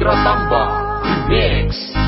Grassamba Mix